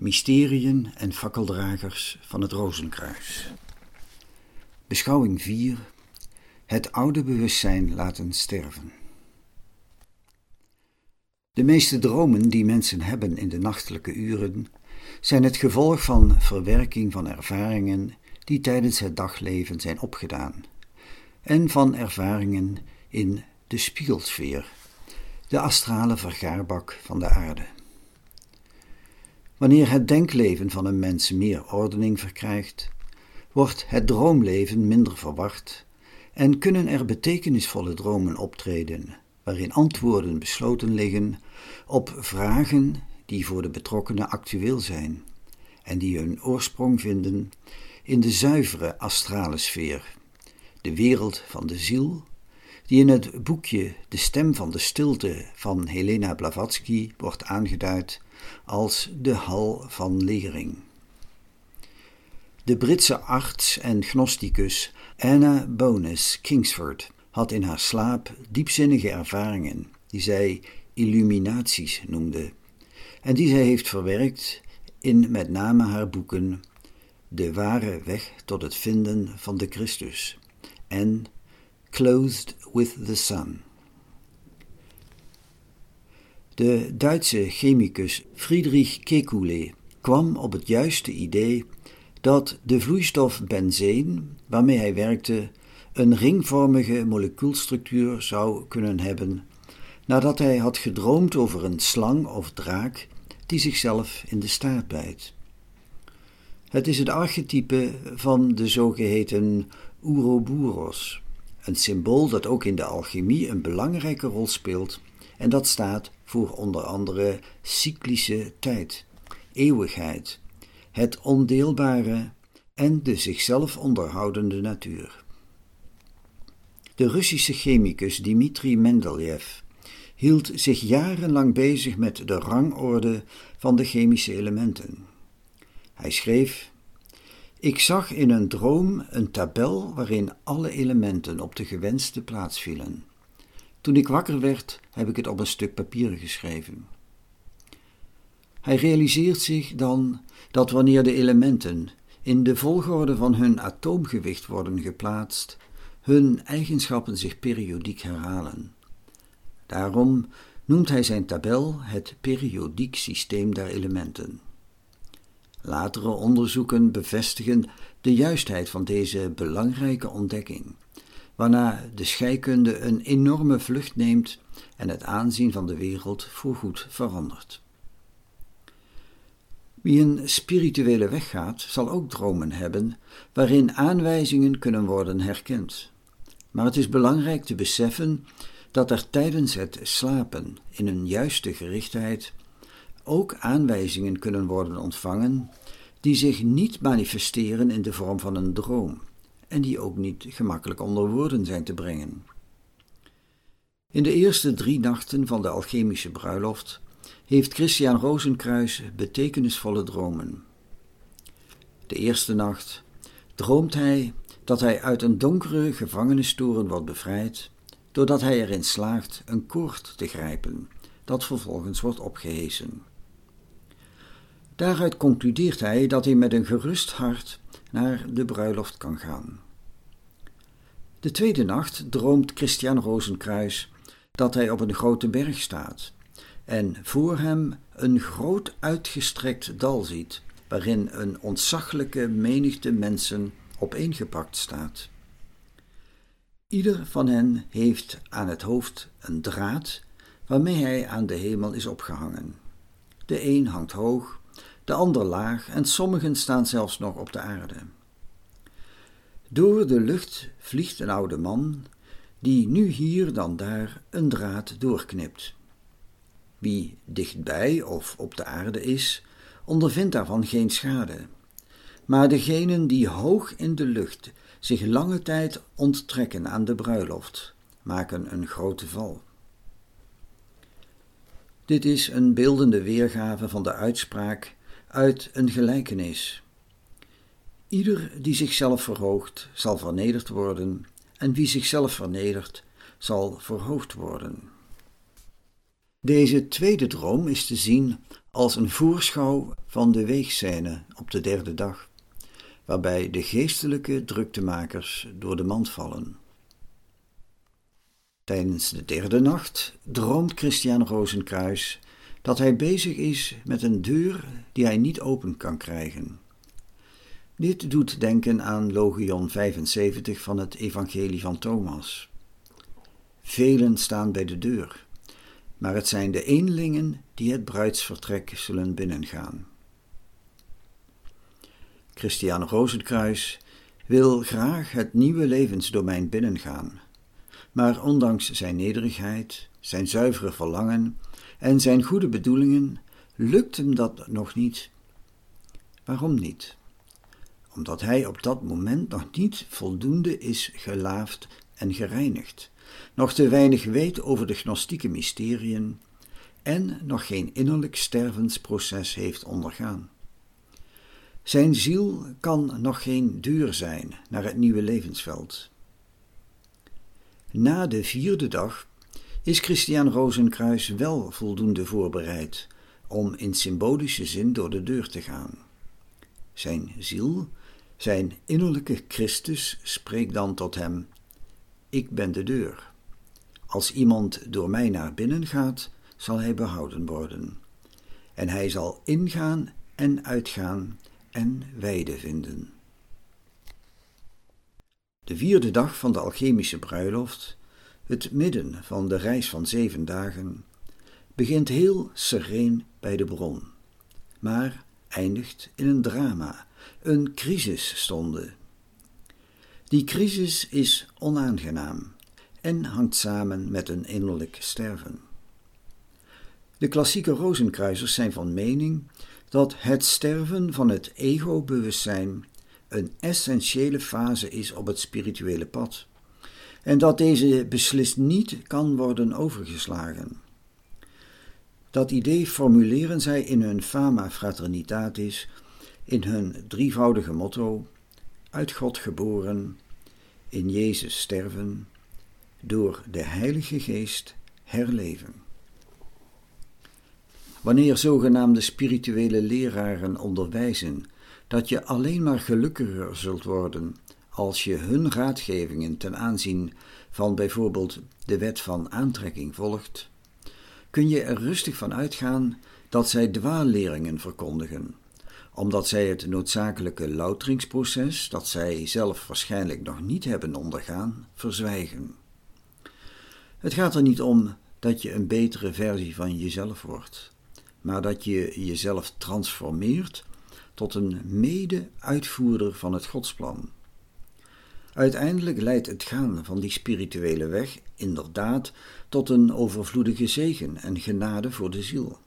Mysteriën en fakkeldragers van het Rozenkruis. Beschouwing 4. Het oude bewustzijn laten sterven. De meeste dromen die mensen hebben in de nachtelijke uren zijn het gevolg van verwerking van ervaringen die tijdens het dagleven zijn opgedaan en van ervaringen in de spiegelsfeer, de astrale vergaarbak van de aarde. Wanneer het denkleven van een mens meer ordening verkrijgt, wordt het droomleven minder verward en kunnen er betekenisvolle dromen optreden, waarin antwoorden besloten liggen op vragen die voor de betrokkenen actueel zijn en die hun oorsprong vinden in de zuivere astrale sfeer, de wereld van de ziel, die in het boekje De Stem van de Stilte van Helena Blavatsky wordt aangeduid als de hal van lering. De Britse arts en gnosticus Anna Bones Kingsford had in haar slaap diepzinnige ervaringen, die zij illuminaties noemde, en die zij heeft verwerkt in met name haar boeken De ware weg tot het vinden van de Christus en Clothed with the Sun. De Duitse chemicus Friedrich Kekulé kwam op het juiste idee dat de vloeistof benzeen, waarmee hij werkte, een ringvormige molecuulstructuur zou kunnen hebben, nadat hij had gedroomd over een slang of draak die zichzelf in de staart bijt. Het is het archetype van de zogeheten Ouroboros, een symbool dat ook in de alchemie een belangrijke rol speelt en dat staat voor onder andere cyclische tijd, eeuwigheid, het ondeelbare en de zichzelf onderhoudende natuur. De Russische chemicus Dmitri Mendeleev hield zich jarenlang bezig met de rangorde van de chemische elementen. Hij schreef: Ik zag in een droom een tabel waarin alle elementen op de gewenste plaats vielen. Toen ik wakker werd, heb ik het op een stuk papier geschreven. Hij realiseert zich dan dat wanneer de elementen in de volgorde van hun atoomgewicht worden geplaatst, hun eigenschappen zich periodiek herhalen. Daarom noemt hij zijn tabel het periodiek systeem der elementen. Latere onderzoeken bevestigen de juistheid van deze belangrijke ontdekking waarna de scheikunde een enorme vlucht neemt en het aanzien van de wereld voorgoed verandert. Wie een spirituele weg gaat, zal ook dromen hebben waarin aanwijzingen kunnen worden herkend. Maar het is belangrijk te beseffen dat er tijdens het slapen in een juiste gerichtheid ook aanwijzingen kunnen worden ontvangen die zich niet manifesteren in de vorm van een droom en die ook niet gemakkelijk onder woorden zijn te brengen. In de eerste drie nachten van de alchemische bruiloft heeft Christian Rozenkruis betekenisvolle dromen. De eerste nacht droomt hij dat hij uit een donkere gevangenistoren wordt bevrijd, doordat hij erin slaagt een koord te grijpen, dat vervolgens wordt opgehezen. Daaruit concludeert hij dat hij met een gerust hart naar de bruiloft kan gaan. De tweede nacht droomt Christian Rozenkruis dat hij op een grote berg staat en voor hem een groot uitgestrekt dal ziet, waarin een ontzaglijke menigte mensen opeengepakt staat. Ieder van hen heeft aan het hoofd een draad waarmee hij aan de hemel is opgehangen. De een hangt hoog, de ander laag en sommigen staan zelfs nog op de aarde. Door de lucht vliegt een oude man, die nu hier dan daar een draad doorknipt. Wie dichtbij of op de aarde is, ondervindt daarvan geen schade. Maar degenen die hoog in de lucht zich lange tijd onttrekken aan de bruiloft, maken een grote val. Dit is een beeldende weergave van de uitspraak uit een gelijkenis. Ieder die zichzelf verhoogt, zal vernederd worden, en wie zichzelf vernedert, zal verhoogd worden. Deze tweede droom is te zien als een voorschouw van de weegscène op de derde dag, waarbij de geestelijke druktemakers door de mand vallen. Tijdens de derde nacht droomt Christian Rozenkruis dat hij bezig is met een deur die hij niet open kan krijgen. Dit doet denken aan Logion 75 van het Evangelie van Thomas. Velen staan bij de deur, maar het zijn de eenlingen die het bruidsvertrek zullen binnengaan. Christian Rozenkruis wil graag het nieuwe levensdomein binnengaan, maar ondanks zijn nederigheid, zijn zuivere verlangen en zijn goede bedoelingen lukt hem dat nog niet. Waarom niet? Omdat hij op dat moment nog niet voldoende is gelaafd en gereinigd, nog te weinig weet over de gnostieke mysteriën en nog geen innerlijk stervensproces heeft ondergaan. Zijn ziel kan nog geen deur zijn naar het nieuwe levensveld. Na de vierde dag is Christian Rozenkruis wel voldoende voorbereid om in symbolische zin door de deur te gaan. Zijn ziel, zijn innerlijke Christus spreekt dan tot hem: Ik ben de deur. Als iemand door mij naar binnen gaat, zal hij behouden worden. En hij zal ingaan en uitgaan en weide vinden. De vierde dag van de alchemische bruiloft het midden van de reis van zeven dagen begint heel sereen bij de bron, maar eindigt in een drama, een crisisstonde. Die crisis is onaangenaam en hangt samen met een innerlijk sterven. De klassieke rozenkruisers zijn van mening dat het sterven van het ego-bewustzijn een essentiële fase is op het spirituele pad en dat deze beslist niet kan worden overgeslagen. Dat idee formuleren zij in hun Fama Fraternitatis, in hun drievoudige motto: uit God geboren, in Jezus sterven, door de Heilige Geest herleven. Wanneer zogenaamde spirituele leraren onderwijzen dat je alleen maar gelukkiger zult worden als je hun raadgevingen ten aanzien van bijvoorbeeld de wet van aantrekking volgt, kun je er rustig van uitgaan dat zij dwaalleringen verkondigen, omdat zij het noodzakelijke louteringsproces, dat zij zelf waarschijnlijk nog niet hebben ondergaan, verzwijgen. Het gaat er niet om dat je een betere versie van jezelf wordt, maar dat je jezelf transformeert tot een mede-uitvoerder van het Godsplan. Uiteindelijk leidt het gaan van die spirituele weg inderdaad tot een overvloedige zegen en genade voor de ziel.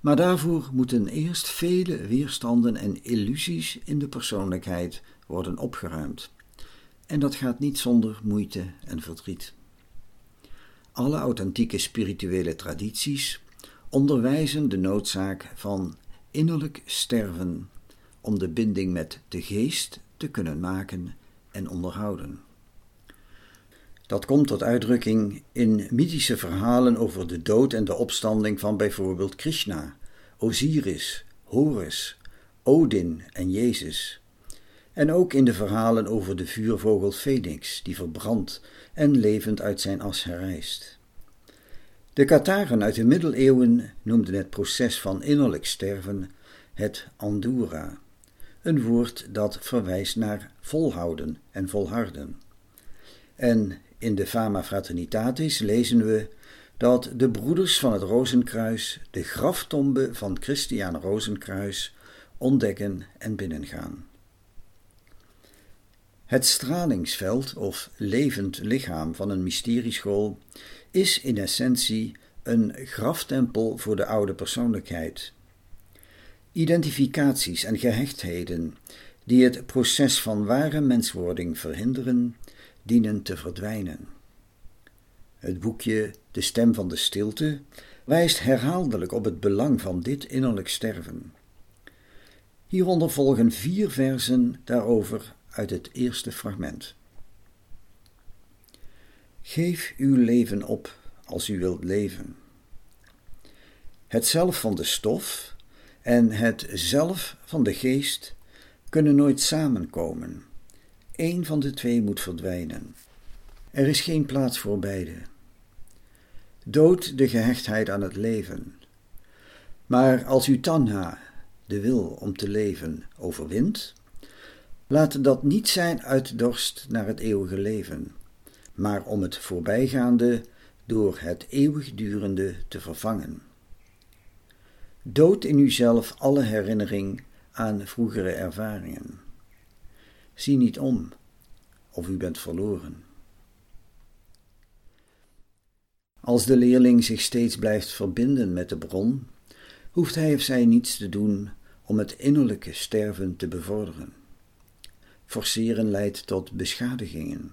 Maar daarvoor moeten eerst vele weerstanden en illusies in de persoonlijkheid worden opgeruimd. En dat gaat niet zonder moeite en verdriet. Alle authentieke spirituele tradities onderwijzen de noodzaak van innerlijk sterven om de binding met de geest te kunnen maken en onderhouden. Dat komt tot uitdrukking in mythische verhalen over de dood en de opstanding van bijvoorbeeld Krishna, Osiris, Horus, Odin en Jezus. En ook in de verhalen over de vuurvogel Phoenix, die verbrandt en levend uit zijn as herrijst. De Kataren uit de middeleeuwen noemden het proces van innerlijk sterven het Andura een woord dat verwijst naar volhouden en volharden. En in de Fama Fraternitatis lezen we dat de broeders van het Rozenkruis de graftombe van Christiaan Rozenkruis ontdekken en binnengaan. Het stralingsveld of levend lichaam van een mysterieschool is in essentie een graftempel voor de oude persoonlijkheid Identificaties en gehechtheden die het proces van ware menswording verhinderen, dienen te verdwijnen. Het boekje De Stem van de Stilte wijst herhaaldelijk op het belang van dit innerlijk sterven. Hieronder volgen vier versen daarover uit het eerste fragment. Geef uw leven op als u wilt leven. Het zelf van de stof en het zelf van de geest kunnen nooit samenkomen. Eén van de twee moet verdwijnen. Er is geen plaats voor beide. Dood de gehechtheid aan het leven. Maar als u tanha, de wil om te leven, overwint, laat dat niet zijn uit dorst naar het eeuwige leven, maar om het voorbijgaande door het eeuwigdurende te vervangen. Dood in uzelf alle herinnering aan vroegere ervaringen. Zie niet om, of u bent verloren. Als de leerling zich steeds blijft verbinden met de bron, hoeft hij of zij niets te doen om het innerlijke sterven te bevorderen. Forceren leidt tot beschadigingen.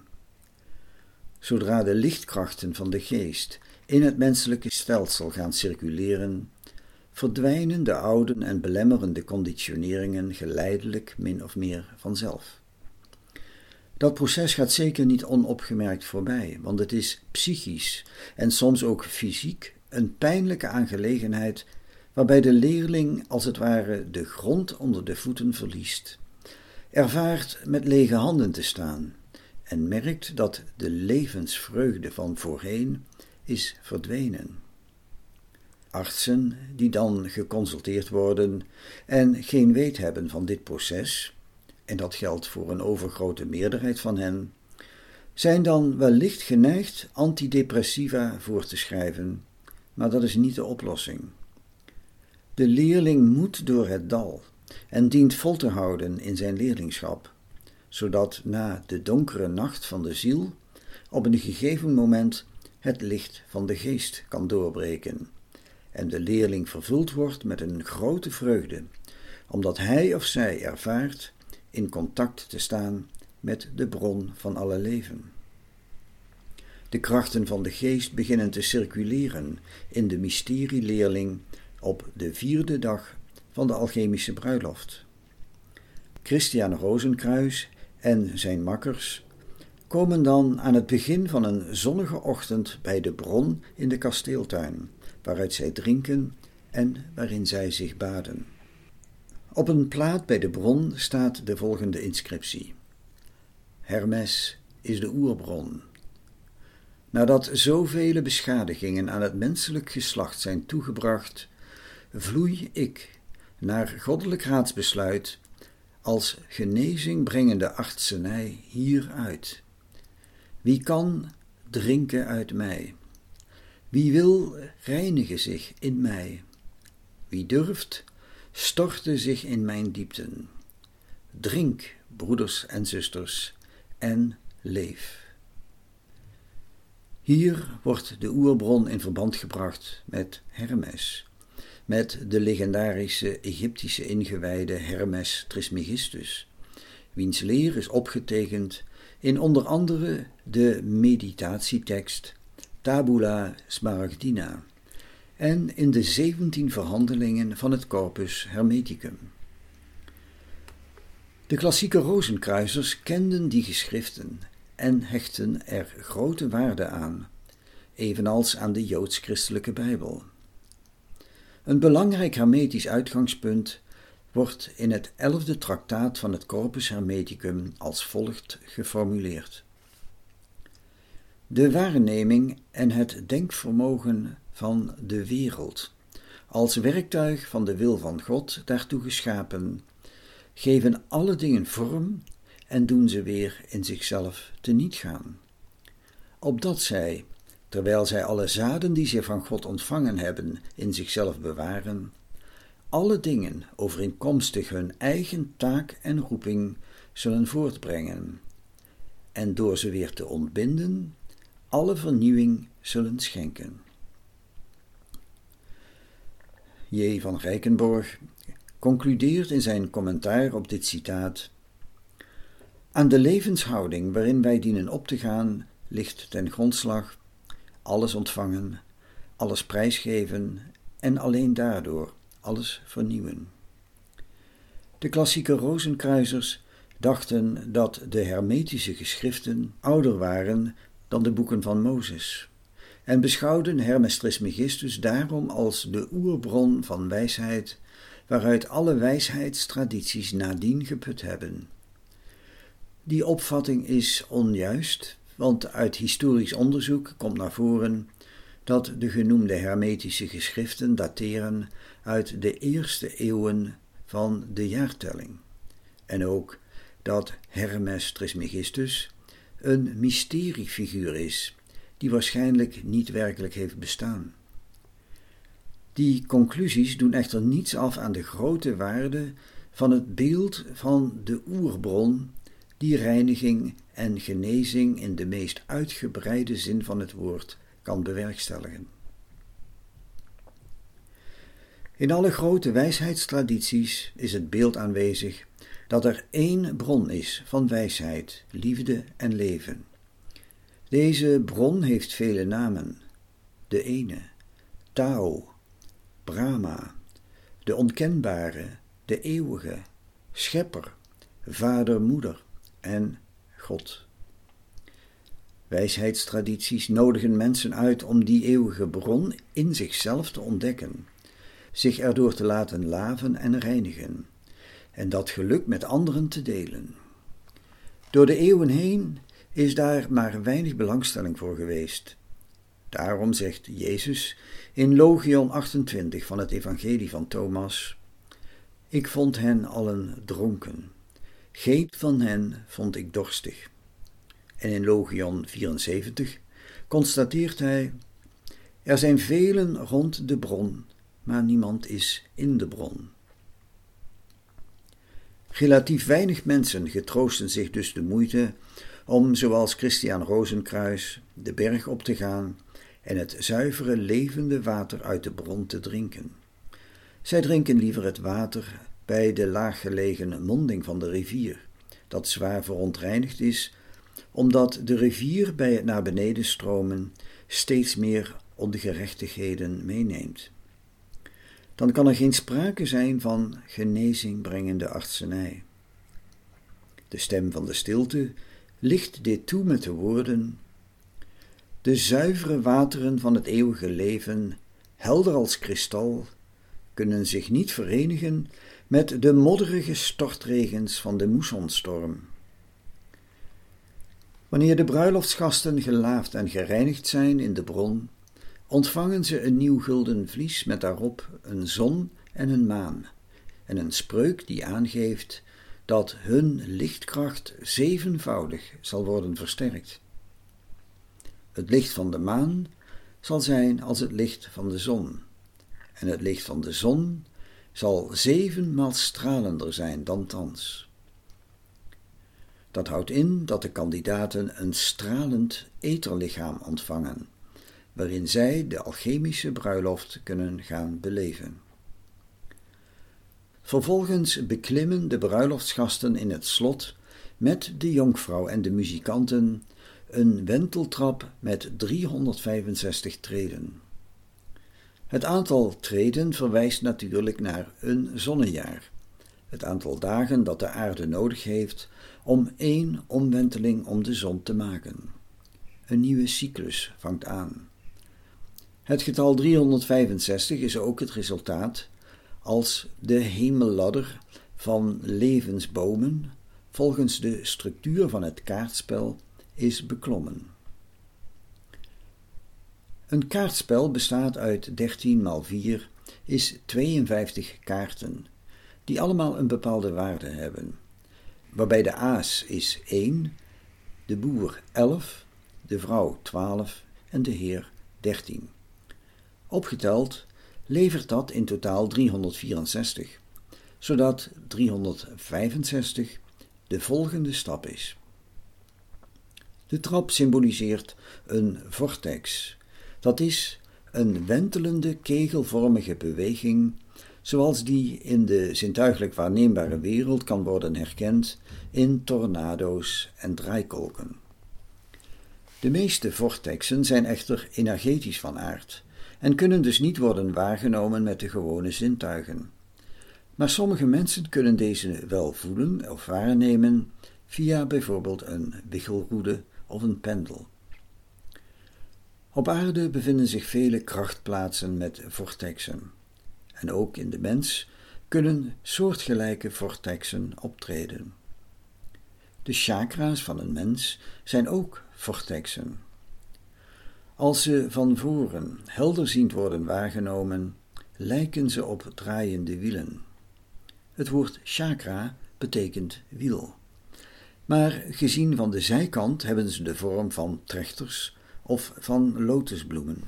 Zodra de lichtkrachten van de geest in het menselijke stelsel gaan circuleren, verdwijnen de oude en belemmerende conditioneringen geleidelijk min of meer vanzelf. Dat proces gaat zeker niet onopgemerkt voorbij, want het is psychisch en soms ook fysiek een pijnlijke aangelegenheid waarbij de leerling als het ware de grond onder de voeten verliest, ervaart met lege handen te staan en merkt dat de levensvreugde van voorheen is verdwenen. Artsen die dan geconsulteerd worden en geen weet hebben van dit proces, en dat geldt voor een overgrote meerderheid van hen, zijn dan wellicht geneigd antidepressiva voor te schrijven, maar dat is niet de oplossing. De leerling moet door het dal en dient vol te houden in zijn leerlingschap, zodat na de donkere nacht van de ziel op een gegeven moment het licht van de geest kan doorbreken en de leerling vervuld wordt met een grote vreugde, omdat hij of zij ervaart in contact te staan met de bron van alle leven. De krachten van de geest beginnen te circuleren in de mysterieleerling op de vierde dag van de alchemische bruiloft. Christian Rozenkruis en zijn makkers komen dan aan het begin van een zonnige ochtend bij de bron in de kasteeltuin, waaruit zij drinken en waarin zij zich baden. Op een plaat bij de bron staat de volgende inscriptie: Hermes is de oerbron. Nadat zoveel beschadigingen aan het menselijk geslacht zijn toegebracht, vloei ik naar goddelijk raadsbesluit als genezing brengende artsenij hieruit. Wie kan drinken uit mij? Wie wil reinigen zich in mij? Wie durft stortte zich in mijn diepten. Drink, broeders en zusters, en leef. Hier wordt de oerbron in verband gebracht met Hermes, met de legendarische Egyptische ingewijde Hermes Trismegistus, wiens leer is opgetekend in onder andere de meditatietekst Tabula Smaragdina en in de zeventien verhandelingen van het Corpus Hermeticum. De klassieke rozenkruisers kenden die geschriften en hechten er grote waarde aan, evenals aan de joods-christelijke Bijbel. Een belangrijk hermetisch uitgangspunt wordt in het elfde traktaat van het Corpus Hermeticum als volgt geformuleerd. De waarneming en het denkvermogen van de wereld, als werktuig van de wil van God daartoe geschapen, geven alle dingen vorm en doen ze weer in zichzelf teniet gaan. Opdat zij, terwijl zij alle zaden die ze van God ontvangen hebben in zichzelf bewaren, alle dingen overeenkomstig hun eigen taak en roeping zullen voortbrengen, en door ze weer te ontbinden, alle vernieuwing zullen schenken. J. van Rijkenborg concludeert in zijn commentaar op dit citaat: Aan de levenshouding waarin wij dienen op te gaan, ligt ten grondslag alles ontvangen, alles prijsgeven en alleen daardoor alles vernieuwen. De klassieke rozenkruisers dachten dat de hermetische geschriften ouder waren dan de boeken van Mozes en beschouwden Hermes Trismegistus daarom als de oerbron van wijsheid, waaruit alle wijsheidstradities nadien geput hebben. Die opvatting is onjuist, want uit historisch onderzoek komt naar voren dat de genoemde hermetische geschriften dateren uit de eerste eeuwen van de jaartelling. En ook dat Hermes Trismegistus een mysteriefiguur is, die waarschijnlijk niet werkelijk heeft bestaan. Die conclusies doen echter niets af aan de grote waarde van het beeld van de oerbron, die reiniging en genezing in de meest uitgebreide zin van het woord kan bewerkstelligen. In alle grote wijsheidstradities is het beeld aanwezig dat er één bron is van wijsheid, liefde en leven. Deze bron heeft vele namen. De ene, Tao, Brahma, de onkenbare, de eeuwige, schepper, vader, moeder en God. Wijsheidstradities nodigen mensen uit om die eeuwige bron in zichzelf te ontdekken, zich erdoor te laten laven en reinigen, en dat geluk met anderen te delen. Door de eeuwen heen is daar maar weinig belangstelling voor geweest. Daarom zegt Jezus in Logion 28 van het Evangelie van Thomas: Ik vond hen allen dronken, geen van hen vond ik dorstig. En in Logion 74 constateert hij: Er zijn velen rond de bron, maar niemand is in de bron. Relatief weinig mensen getroosten zich dus de moeite om, zoals Christian Rozenkruis, de berg op te gaan en het zuivere levende water uit de bron te drinken. Zij drinken liever het water bij de laaggelegen monding van de rivier, dat zwaar verontreinigd is, omdat de rivier bij het naar beneden stromen steeds meer ongerechtigheden meeneemt. Dan kan er geen sprake zijn van genezing brengende artsenij. De stem van de stilte licht dit toe met de woorden: De zuivere wateren van het eeuwige leven, helder als kristal, kunnen zich niet verenigen met de modderige stortregens van de moessonstorm. Wanneer de bruiloftsgasten gelaafd en gereinigd zijn in de bron, ontvangen ze een nieuw gulden vlies met daarop een zon en een maan, en een spreuk die aangeeft dat hun lichtkracht zevenvoudig zal worden versterkt. Het licht van de maan zal zijn als het licht van de zon, en het licht van de zon zal zevenmaal stralender zijn dan thans. Dat houdt in dat de kandidaten een stralend etherlichaam ontvangen, waarin zij de alchemische bruiloft kunnen gaan beleven. Vervolgens beklimmen de bruiloftsgasten in het slot met de jonkvrouw en de muzikanten een wenteltrap met 365 treden. Het aantal treden verwijst natuurlijk naar een zonnejaar, het aantal dagen dat de aarde nodig heeft om één omwenteling om de zon te maken. Een nieuwe cyclus vangt aan. Het getal 365 is ook het resultaat als de hemelladder van levensbomen volgens de structuur van het kaartspel is beklommen. Een kaartspel bestaat uit 13 x 4 is 52 kaarten, die allemaal een bepaalde waarde hebben, waarbij de aas is 1, de boer 11, de vrouw 12 en de heer 13. Opgeteld levert dat in totaal 364, zodat 365 de volgende stap is. De trap symboliseert een vortex, dat is een wentelende kegelvormige beweging, zoals die in de zintuigelijk waarneembare wereld kan worden herkend in tornado's en draaikolken. De meeste vortexen zijn echter energetisch van aard en kunnen dus niet worden waargenomen met de gewone zintuigen. Maar sommige mensen kunnen deze wel voelen of waarnemen via bijvoorbeeld een wichelroede of een pendel. Op aarde bevinden zich vele krachtplaatsen met vortexen. En ook in de mens kunnen soortgelijke vortexen optreden. De chakra's van een mens zijn ook vortexen. Als ze van voren helderziend worden waargenomen, lijken ze op draaiende wielen. Het woord chakra betekent wiel. Maar gezien van de zijkant hebben ze de vorm van trechters of van lotusbloemen.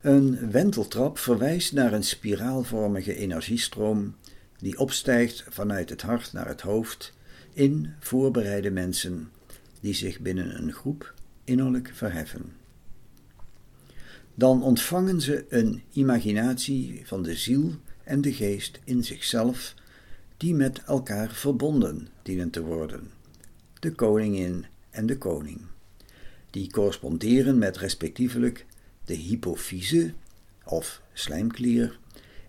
Een wenteltrap verwijst naar een spiraalvormige energiestroom die opstijgt vanuit het hart naar het hoofd in voorbereide mensen die zich binnen een groep innerlijk verheffen. Dan ontvangen ze een imaginatie van de ziel en de geest in zichzelf, die met elkaar verbonden dienen te worden, de koningin en de koning, die corresponderen met respectievelijk de hypofyse of slijmklier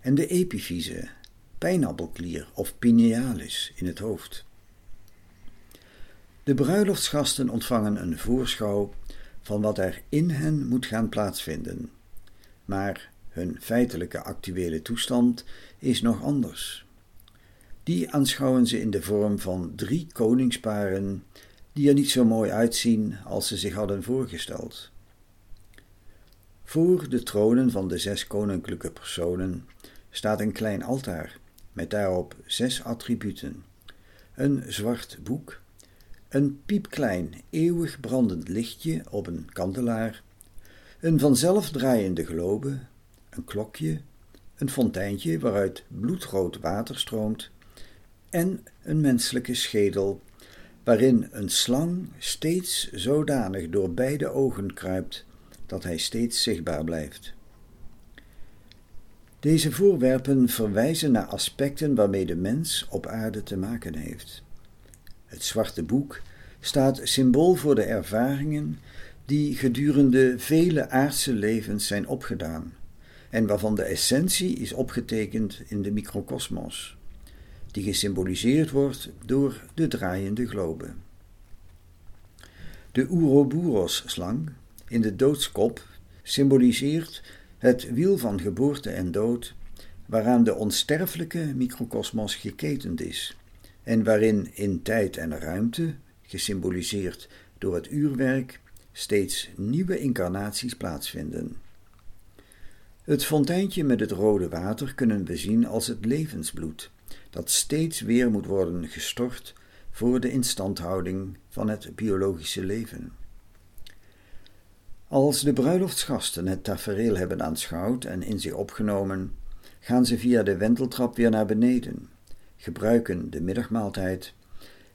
en de epifyse, pijnappelklier of pinealis in het hoofd. De bruiloftsgasten ontvangen een voorschouw van wat er in hen moet gaan plaatsvinden, maar hun feitelijke actuele toestand is nog anders. Die aanschouwen ze in de vorm van drie koningsparen die er niet zo mooi uitzien als ze zich hadden voorgesteld. Voor de tronen van de zes koninklijke personen staat een klein altaar met daarop zes attributen: een zwart boek, een piepklein, eeuwig brandend lichtje op een kandelaar, een vanzelf draaiende globe, een klokje, een fonteintje waaruit bloedrood water stroomt en een menselijke schedel waarin een slang steeds zodanig door beide ogen kruipt dat hij steeds zichtbaar blijft. Deze voorwerpen verwijzen naar aspecten waarmee de mens op aarde te maken heeft. Het zwarte boek staat symbool voor de ervaringen die gedurende vele aardse levens zijn opgedaan en waarvan de essentie is opgetekend in de microcosmos, die gesymboliseerd wordt door de draaiende globe. De Ouroboros-slang in de doodskop symboliseert het wiel van geboorte en dood, waaraan de onsterfelijke microcosmos geketend is en waarin in tijd en ruimte, gesymboliseerd door het uurwerk, steeds nieuwe incarnaties plaatsvinden. Het fonteintje met het rode water kunnen we zien als het levensbloed, dat steeds weer moet worden gestort voor de instandhouding van het biologische leven. Als de bruiloftsgasten het tafereel hebben aanschouwd en in zich opgenomen, gaan ze via de wenteltrap weer naar beneden, gebruiken de middagmaaltijd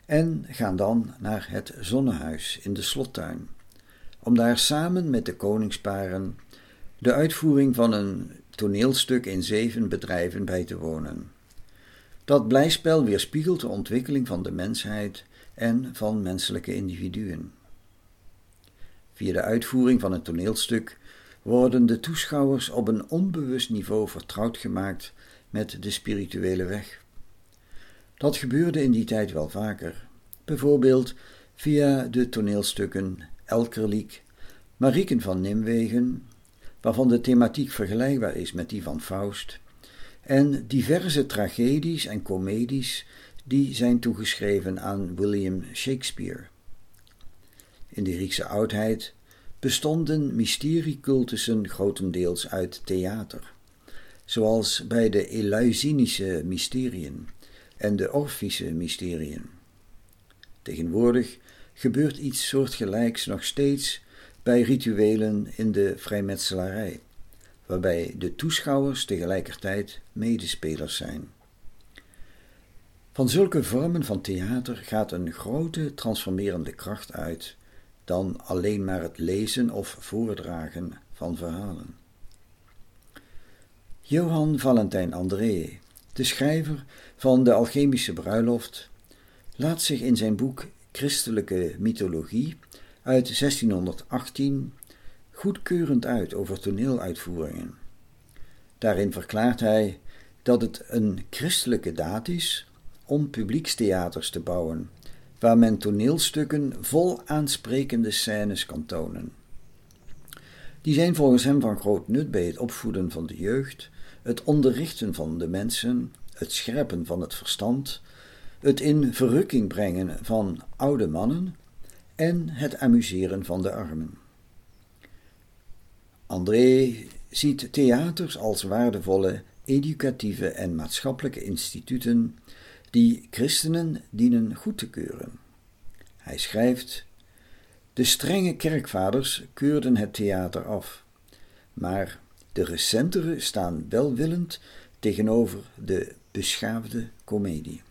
en gaan dan naar het zonnehuis in de slottuin, om daar samen met de koningsparen de uitvoering van een toneelstuk in zeven bedrijven bij te wonen. Dat blijspel weerspiegelt de ontwikkeling van de mensheid en van menselijke individuen. Via de uitvoering van het toneelstuk worden de toeschouwers op een onbewust niveau vertrouwd gemaakt met de spirituele weg. Dat gebeurde in die tijd wel vaker, bijvoorbeeld via de toneelstukken Elkerliek, Marieken van Nimwegen, waarvan de thematiek vergelijkbaar is met die van Faust, en diverse tragedies en comedies die zijn toegeschreven aan William Shakespeare. In de Griekse oudheid bestonden mysteriecultussen grotendeels uit theater, zoals bij de Eleusinische mysteriën en de Orfische mysteriën. Tegenwoordig gebeurt iets soortgelijks nog steeds bij rituelen in de vrijmetselarij, waarbij de toeschouwers tegelijkertijd medespelers zijn. Van zulke vormen van theater gaat een grote transformerende kracht uit dan alleen maar het lezen of voordragen van verhalen. Johan Valentijn André, de schrijver van de Alchemische Bruiloft, laat zich in zijn boek Christelijke Mythologie uit 1618 goedkeurend uit over toneeluitvoeringen. Daarin verklaart hij dat het een christelijke daad is om publiekstheaters te bouwen waar men toneelstukken vol aansprekende scènes kan tonen. Die zijn volgens hem van groot nut bij het opvoeden van de jeugd, het onderrichten van de mensen, het scherpen van het verstand, het in verrukking brengen van oude mannen en het amuseren van de armen. André ziet theaters als waardevolle educatieve en maatschappelijke instituten die christenen dienen goed te keuren. Hij schrijft: De strenge kerkvaders keurden het theater af, maar de recentere staan welwillend tegenover de beschaafde komedie.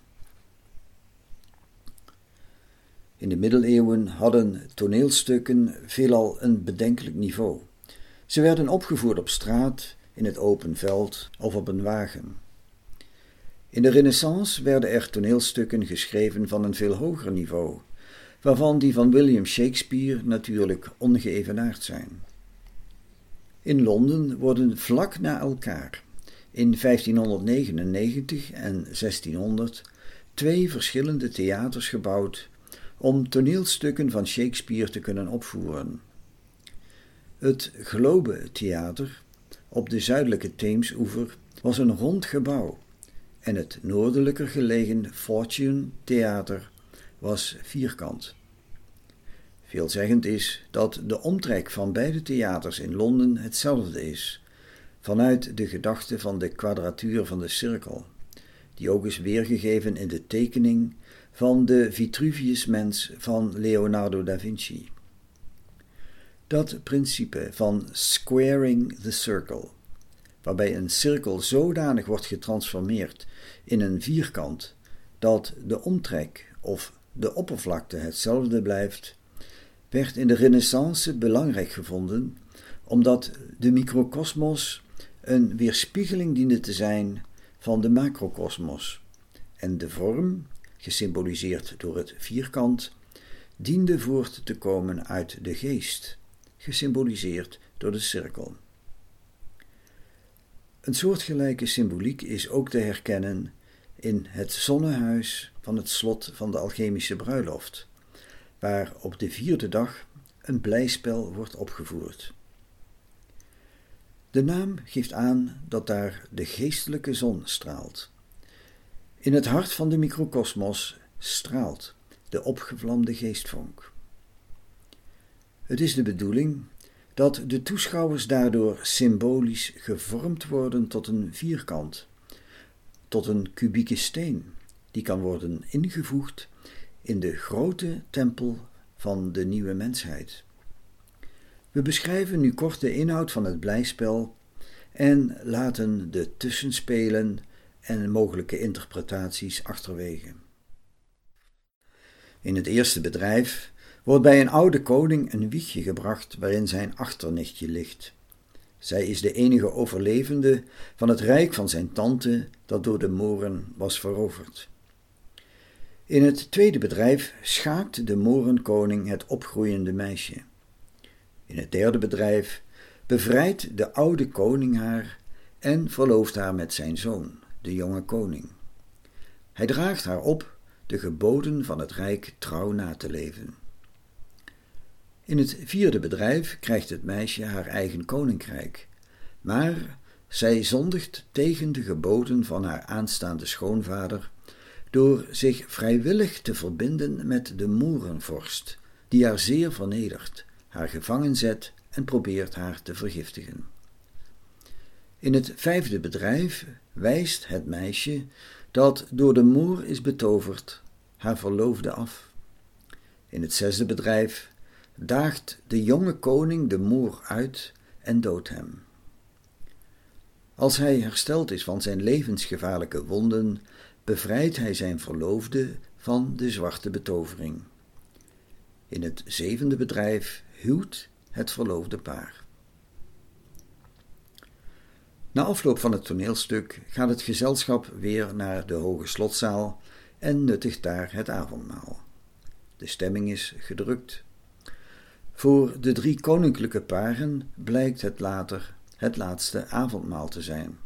In de middeleeuwen hadden toneelstukken veelal een bedenkelijk niveau. Ze werden opgevoerd op straat, in het open veld of op een wagen. In de Renaissance werden er toneelstukken geschreven van een veel hoger niveau, waarvan die van William Shakespeare natuurlijk ongeëvenaard zijn. In Londen worden vlak na elkaar, in 1599 en 1600, twee verschillende theaters gebouwd om toneelstukken van Shakespeare te kunnen opvoeren. Het Globe Theater op de zuidelijke Theemsoever was een rond gebouw en het noordelijker gelegen Fortune Theater was vierkant. Veelzeggend is dat de omtrek van beide theaters in Londen hetzelfde is, vanuit de gedachte van de kwadratuur van de cirkel, die ook is weergegeven in de tekening van de Vitruvius-mens van Leonardo da Vinci. Dat principe van squaring the circle, waarbij een cirkel zodanig wordt getransformeerd in een vierkant dat de omtrek of de oppervlakte hetzelfde blijft, werd in de Renaissance belangrijk gevonden omdat de microcosmos een weerspiegeling diende te zijn van de macrocosmos en de vorm, gesymboliseerd door het vierkant, diende voort te komen uit de geest gesymboliseerd door de cirkel. Een soortgelijke symboliek is ook te herkennen in het zonnehuis van het slot van de alchemische bruiloft, waar op de vierde dag een blijspel wordt opgevoerd. De naam geeft aan dat daar de geestelijke zon straalt. In het hart van de microcosmos straalt de opgevlamde geestvonk. Het is de bedoeling dat de toeschouwers daardoor symbolisch gevormd worden tot een vierkant, tot een kubieke steen, die kan worden ingevoegd in de grote tempel van de nieuwe mensheid. We beschrijven nu kort de inhoud van het blijspel en laten de tussenspelen en mogelijke interpretaties achterwege. In het eerste bedrijf wordt bij een oude koning een wiegje gebracht waarin zijn achternichtje ligt. Zij is de enige overlevende van het rijk van zijn tante dat door de Moren was veroverd. In het tweede bedrijf schaakt de Morenkoning het opgroeiende meisje. In het derde bedrijf bevrijdt de oude koning haar en verlooft haar met zijn zoon, de jonge koning. Hij draagt haar op de geboden van het rijk trouw na te leven. In het vierde bedrijf krijgt het meisje haar eigen koninkrijk, maar zij zondigt tegen de geboden van haar aanstaande schoonvader door zich vrijwillig te verbinden met de moerenvorst, die haar zeer vernedert, haar gevangen zet en probeert haar te vergiftigen. In het vijfde bedrijf wijst het meisje dat door de moer is betoverd haar verloofde af. In het zesde bedrijf daagt de jonge koning de moer uit en doodt hem. Als hij hersteld is van zijn levensgevaarlijke wonden, bevrijdt hij zijn verloofde van de zwarte betovering. In het zevende bedrijf huwt het verloofde paar. Na afloop van het toneelstuk gaat het gezelschap weer naar de hoge slotzaal en nuttigt daar het avondmaal. De stemming is gedrukt. Voor de drie koninklijke paren blijkt het later het laatste avondmaal te zijn.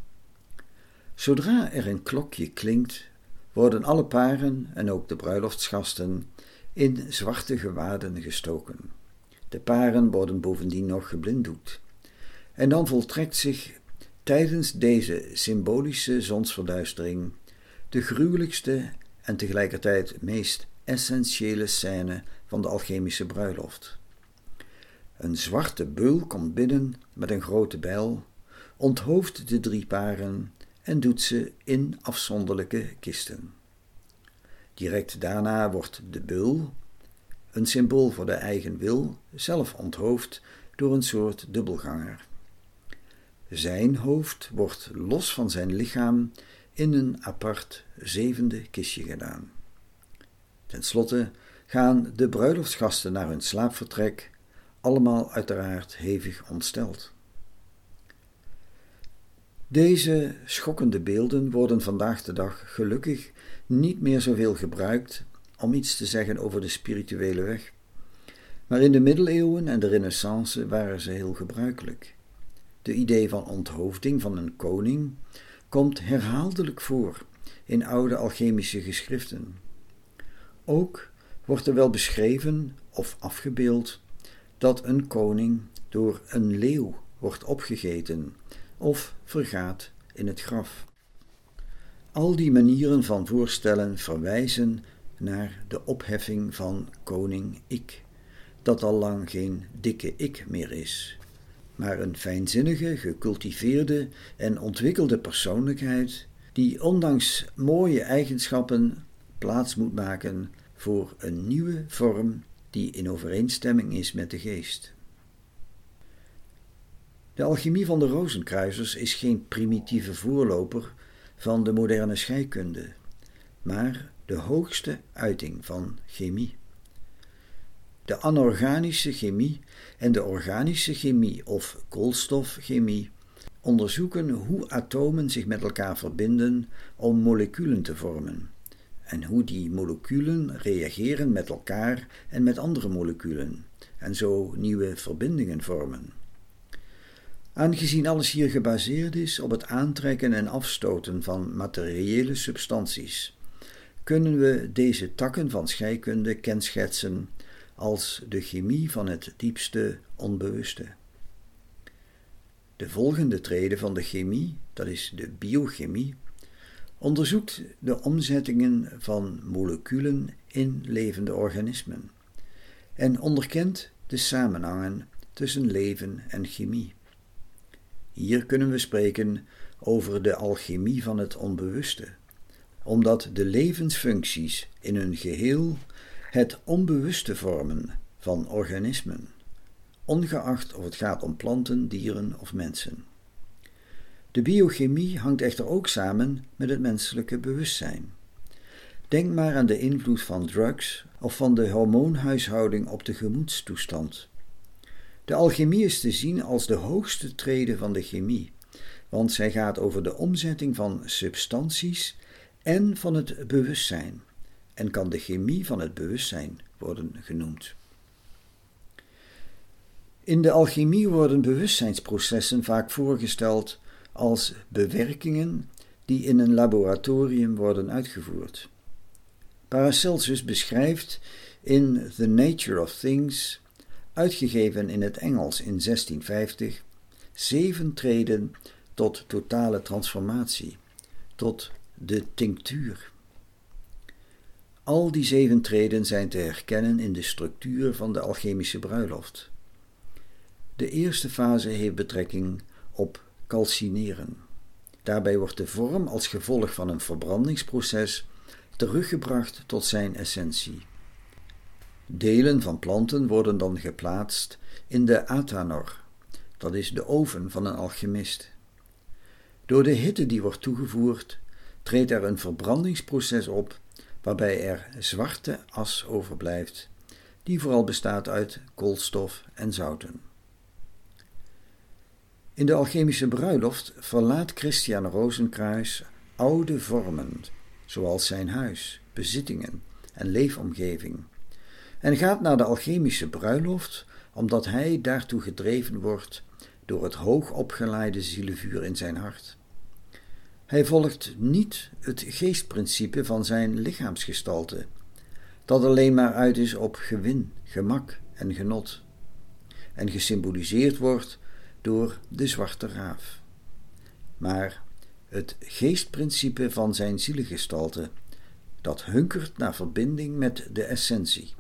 Zodra er een klokje klinkt, worden alle paren en ook de bruiloftsgasten in zwarte gewaden gestoken. De paren worden bovendien nog geblinddoekt En dan voltrekt zich tijdens deze symbolische zonsverduistering de gruwelijkste en tegelijkertijd meest essentiële scène van de alchemische bruiloft. Een zwarte beul komt binnen met een grote bijl, onthoofdt de drie paren en doet ze in afzonderlijke kisten. Direct daarna wordt de beul, een symbool voor de eigen wil, zelf onthoofd door een soort dubbelganger. Zijn hoofd wordt los van zijn lichaam in een apart zevende kistje gedaan. Ten slotte gaan de bruiloftsgasten naar hun slaapvertrek, allemaal uiteraard hevig ontsteld. Deze schokkende beelden worden vandaag de dag gelukkig niet meer zoveel gebruikt om iets te zeggen over de spirituele weg. Maar in de middeleeuwen en de renaissance waren ze heel gebruikelijk. De idee van onthoofding van een koning komt herhaaldelijk voor in oude alchemische geschriften. Ook wordt er wel beschreven of afgebeeld dat een koning door een leeuw wordt opgegeten of vergaat in het graf. Al die manieren van voorstellen verwijzen naar de opheffing van koning Ik, dat al lang geen dikke ik meer is, maar een fijnzinnige, gecultiveerde en ontwikkelde persoonlijkheid die ondanks mooie eigenschappen plaats moet maken voor een nieuwe vorm die in overeenstemming is met de geest. De alchemie van de Rozenkruisers is geen primitieve voorloper van de moderne scheikunde, maar de hoogste uiting van chemie. De anorganische chemie en de organische chemie of koolstofchemie onderzoeken hoe atomen zich met elkaar verbinden om moleculen te vormen en hoe die moleculen reageren met elkaar en met andere moleculen en zo nieuwe verbindingen vormen. Aangezien alles hier gebaseerd is op het aantrekken en afstoten van materiële substanties, kunnen we deze takken van scheikunde kenschetsen als de chemie van het diepste onbewuste. De volgende trede van de chemie, dat is de biochemie, onderzoekt de omzettingen van moleculen in levende organismen en onderkent de samenhangen tussen leven en chemie. Hier kunnen we spreken over de alchemie van het onbewuste, omdat de levensfuncties in hun geheel het onbewuste vormen van organismen, ongeacht of het gaat om planten, dieren of mensen. De biochemie hangt echter ook samen met het menselijke bewustzijn. Denk maar aan de invloed van drugs of van de hormoonhuishouding op de gemoedstoestand. De alchemie is te zien als de hoogste trede van de chemie, want zij gaat over de omzetting van substanties en van het bewustzijn, en kan de chemie van het bewustzijn worden genoemd. In de alchemie worden bewustzijnsprocessen vaak voorgesteld als bewerkingen die in een laboratorium worden uitgevoerd. Paracelsus beschrijft in The Nature of Things uitgegeven in het Engels in 1650, zeven treden tot totale transformatie, tot de tinctuur. Al die zeven treden zijn te herkennen in de structuur van de alchemische bruiloft. De eerste fase heeft betrekking op calcineren. Daarbij wordt de vorm als gevolg van een verbrandingsproces teruggebracht tot zijn essentie. Delen van planten worden dan geplaatst in de athanor, dat is de oven van een alchemist. Door de hitte die wordt toegevoerd, treedt er een verbrandingsproces op waarbij er zwarte as overblijft, die vooral bestaat uit koolstof en zouten. In de alchemische bruiloft verlaat Christian Rozenkruis oude vormen, zoals zijn huis, bezittingen en leefomgeving en gaat naar de alchemische bruiloft omdat hij daartoe gedreven wordt door het hoog opgeleide zielevuur in zijn hart. Hij volgt niet het geestprincipe van zijn lichaamsgestalte, dat alleen maar uit is op gewin, gemak en genot, en gesymboliseerd wordt door de zwarte raaf. Maar het geestprincipe van zijn zielengestalte, dat hunkert naar verbinding met de essentie,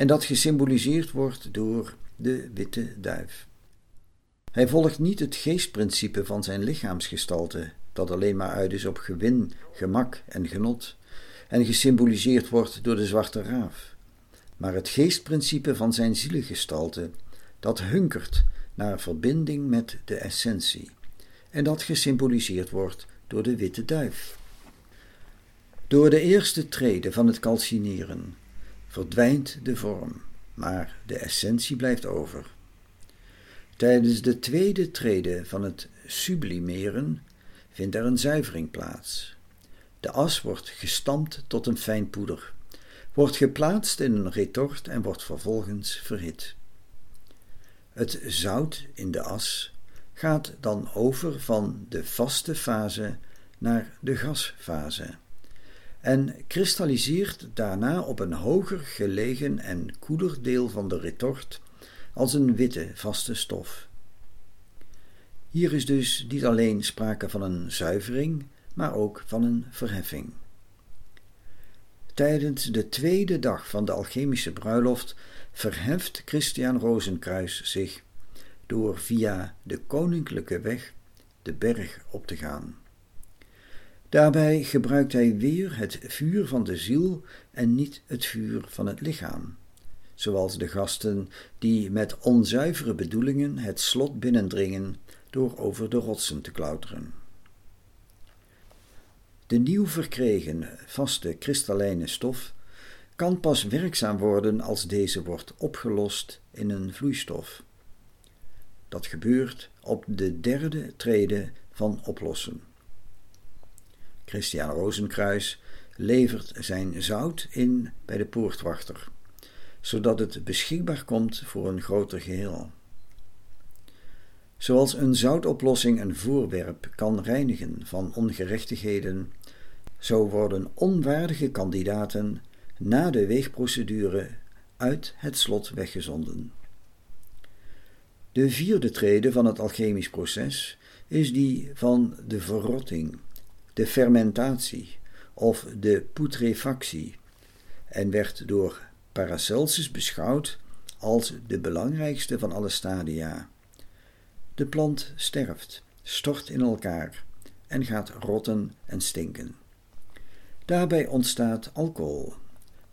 en dat gesymboliseerd wordt door de witte duif. Hij volgt niet het geestprincipe van zijn lichaamsgestalte, dat alleen maar uit is op gewin, gemak en genot, en gesymboliseerd wordt door de zwarte raaf, maar het geestprincipe van zijn zielengestalte, dat hunkert naar verbinding met de essentie, en dat gesymboliseerd wordt door de witte duif. Door de eerste trede van het calcineren verdwijnt de vorm, maar de essentie blijft over. Tijdens de tweede trede van het sublimeren vindt er een zuivering plaats. De as wordt gestampt tot een fijn poeder, wordt geplaatst in een retort en wordt vervolgens verhit. Het zout in de as gaat dan over van de vaste fase naar de gasfase en kristalliseert daarna op een hoger gelegen en koeler deel van de retort als een witte vaste stof. Hier is dus niet alleen sprake van een zuivering, maar ook van een verheffing. Tijdens de tweede dag van de alchemische bruiloft verheft Christian Rozenkruis zich door via de koninklijke weg de berg op te gaan. Daarbij gebruikt hij weer het vuur van de ziel en niet het vuur van het lichaam, zoals de gasten die met onzuivere bedoelingen het slot binnendringen door over de rotsen te klauteren. De nieuw verkregen vaste kristallijne stof kan pas werkzaam worden als deze wordt opgelost in een vloeistof. Dat gebeurt op de derde trede van oplossen. Christian Rozenkruis levert zijn zout in bij de poortwachter, zodat het beschikbaar komt voor een groter geheel. Zoals een zoutoplossing een voorwerp kan reinigen van ongerechtigheden, zo worden onwaardige kandidaten na de weegprocedure uit het slot weggezonden. De vierde trede van het alchemisch proces is die van de verrotting, de fermentatie of de putrefactie en werd door Paracelsus beschouwd als de belangrijkste van alle stadia. De plant sterft, stort in elkaar en gaat rotten en stinken. Daarbij ontstaat alcohol,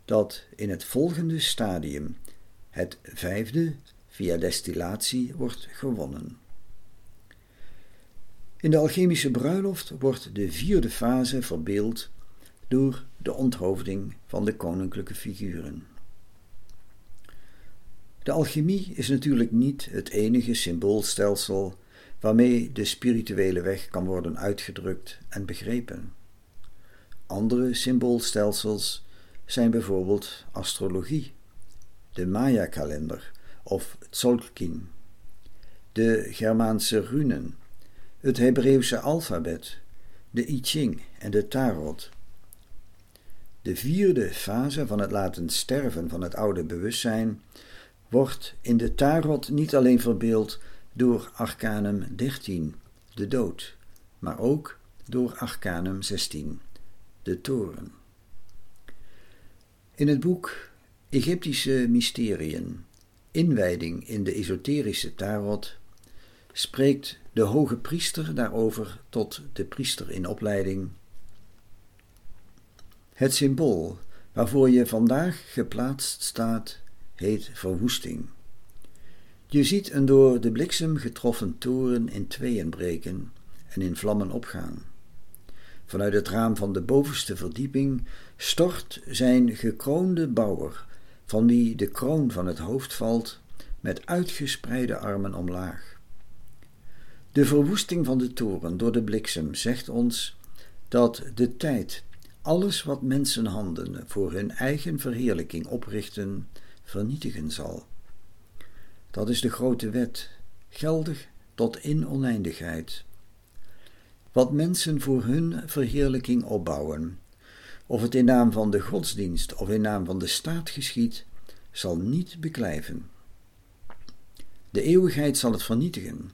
dat in het volgende stadium, het vijfde, via destillatie wordt gewonnen. In de alchemische bruiloft wordt de vierde fase verbeeld door de onthoofding van de koninklijke figuren. De alchemie is natuurlijk niet het enige symboolstelsel waarmee de spirituele weg kan worden uitgedrukt en begrepen. Andere symboolstelsels zijn bijvoorbeeld astrologie, de Maya-kalender of Tzolk'in, de Germaanse runen, het Hebreeuwse alfabet, de I Ching en de Tarot. De vierde fase van het laten sterven van het oude bewustzijn wordt in de Tarot niet alleen verbeeld door Arcanum 13, de dood, maar ook door Arcanum 16, de toren. In het boek Egyptische Mysteriën, inwijding in de esoterische Tarot, spreekt de hoge priester daarover tot de priester in opleiding. Het symbool waarvoor je vandaag geplaatst staat, heet verwoesting. Je ziet een door de bliksem getroffen toren in tweeën breken en in vlammen opgaan. Vanuit het raam van de bovenste verdieping stort zijn gekroonde bouwer, van wie de kroon van het hoofd valt, met uitgespreide armen omlaag. De verwoesting van de toren door de bliksem zegt ons dat de tijd alles wat mensenhanden voor hun eigen verheerlijking oprichten, vernietigen zal. Dat is de grote wet, geldig tot in oneindigheid. Wat mensen voor hun verheerlijking opbouwen, of het in naam van de godsdienst of in naam van de staat geschiet, zal niet beklijven. De eeuwigheid zal het vernietigen,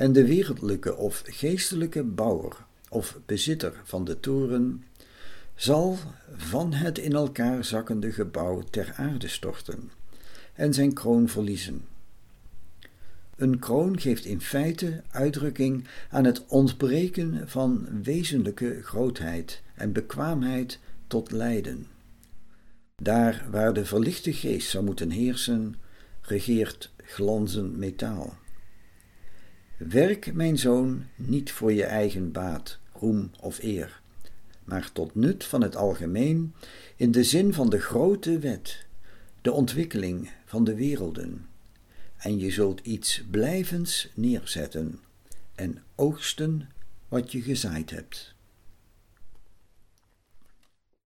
En de wereldlijke of geestelijke bouwer of bezitter van de toren zal van het in elkaar zakkende gebouw ter aarde storten en zijn kroon verliezen. Een kroon geeft in feite uitdrukking aan het ontbreken van wezenlijke grootheid en bekwaamheid tot lijden. Daar waar de verlichte geest zou moeten heersen, regeert glanzend metaal. Werk, mijn zoon, niet voor je eigen baat, roem of eer, maar tot nut van het algemeen in de zin van de grote wet, de ontwikkeling van de werelden. En je zult iets blijvends neerzetten en oogsten wat je gezaaid hebt.